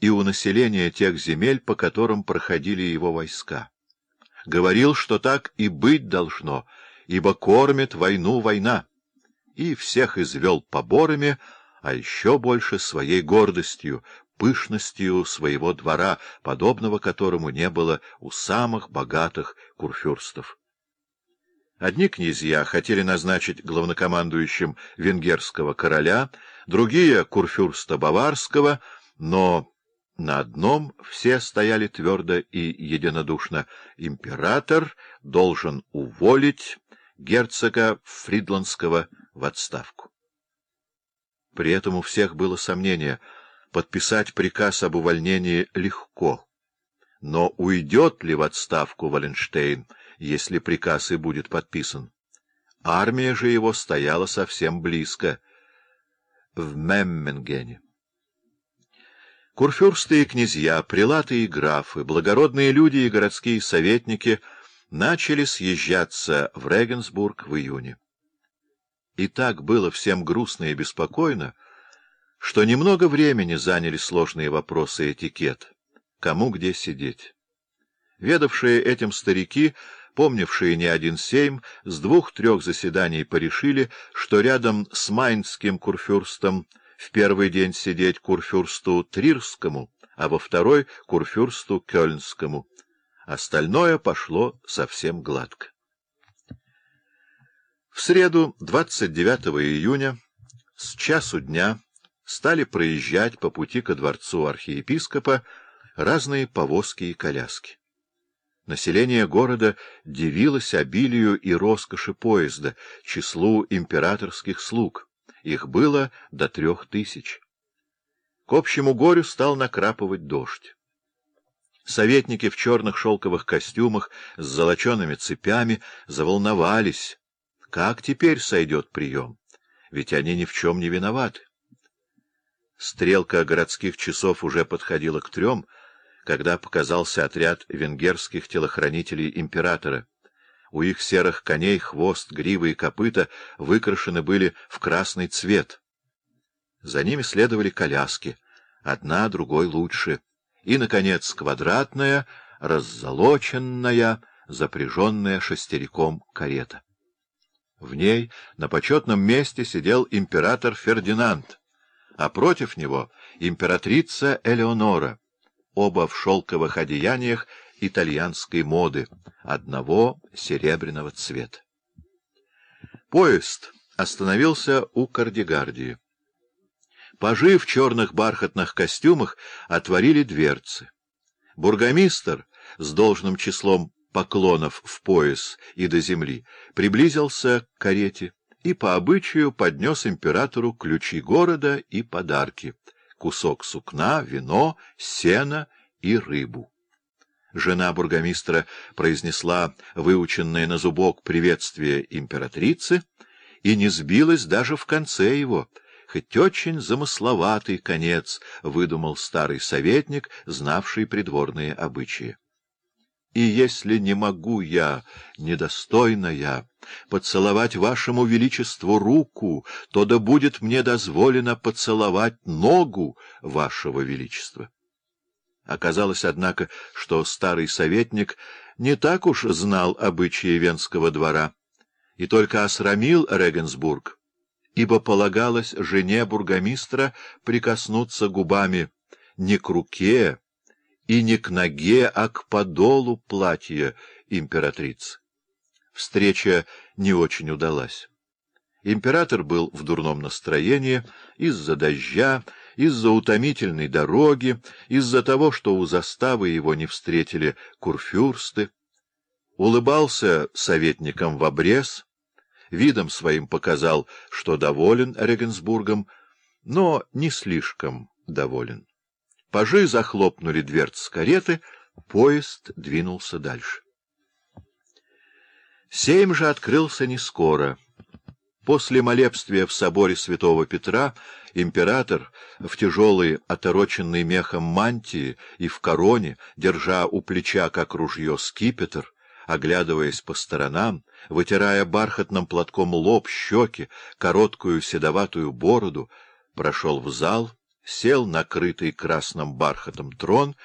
и у населения тех земель, по которым проходили его войска. Говорил, что так и быть должно, ибо кормит войну война, и всех извел поборами, а еще больше своей гордостью, пышностью своего двора, подобного которому не было у самых богатых курфюрстов. Одни князья хотели назначить главнокомандующим венгерского короля, другие — курфюрста Баварского, но на одном все стояли твердо и единодушно. Император должен уволить герцога Фридландского в отставку. При этом у всех было сомнение — подписать приказ об увольнении легко. Но уйдет ли в отставку Валенштейн, если приказ и будет подписан? Армия же его стояла совсем близко, в Мемменгене. Курфюрсты и князья, прилаты и графы, благородные люди и городские советники начали съезжаться в Регенсбург в июне. И так было всем грустно и беспокойно, что немного времени заняли сложные вопросы этикет, кому где сидеть. Ведавшие этим старики, помнившие не один сейм, с двух-трех заседаний порешили, что рядом с майнским курфюрстом в первый день сидеть курфюрсту Трирскому, а во второй — курфюрсту Кёльнскому. Остальное пошло совсем гладко. В среду, 29 июня, с часу дня, стали проезжать по пути ко дворцу архиепископа разные повозки и коляски. Население города дивилось обилию и роскоши поезда, числу императорских слуг. Их было до трех тысяч. К общему горю стал накрапывать дождь. Советники в черных шелковых костюмах с золочеными цепями заволновались. Как теперь сойдет прием? Ведь они ни в чем не виноваты. Стрелка городских часов уже подходила к трем, когда показался отряд венгерских телохранителей императора. У их серых коней хвост, гривы и копыта выкрашены были в красный цвет. За ними следовали коляски, одна другой лучше, и, наконец, квадратная, раззолоченная, запряженная шестериком карета. В ней на почетном месте сидел император Фердинанд — а против него императрица Элеонора, оба в шелковых одеяниях итальянской моды, одного серебряного цвета. Поезд остановился у Кардигардии. Пажи в черных бархатных костюмах отворили дверцы. Бургомистр с должным числом поклонов в пояс и до земли приблизился к карете и по обычаю поднес императору ключи города и подарки — кусок сукна, вино, сено и рыбу. Жена бургомистра произнесла выученное на зубок приветствие императрицы и не сбилась даже в конце его, хоть очень замысловатый конец выдумал старый советник, знавший придворные обычаи. И если не могу я, недостойная, поцеловать вашему величеству руку, то да будет мне дозволено поцеловать ногу вашего величества. Оказалось, однако, что старый советник не так уж знал обычаи венского двора и только осрамил Регенсбург, ибо полагалось жене бургомистра прикоснуться губами не к руке, и не к ноге, а к подолу платья императрицы. Встреча не очень удалась. Император был в дурном настроении из-за дождя, из-за утомительной дороги, из-за того, что у заставы его не встретили курфюрсты. Улыбался советникам в обрез, видом своим показал, что доволен Регенсбургом, но не слишком доволен. Пажи захлопнули дверцы кареты, поезд двинулся дальше. Сейм же открылся не скоро. После молебствия в соборе святого Петра император в тяжелой, отороченной мехом мантии и в короне, держа у плеча, как ружье, скипетр, оглядываясь по сторонам, вытирая бархатным платком лоб, щеки, короткую седоватую бороду, прошел в зал, сел накрытый красным бархатом трон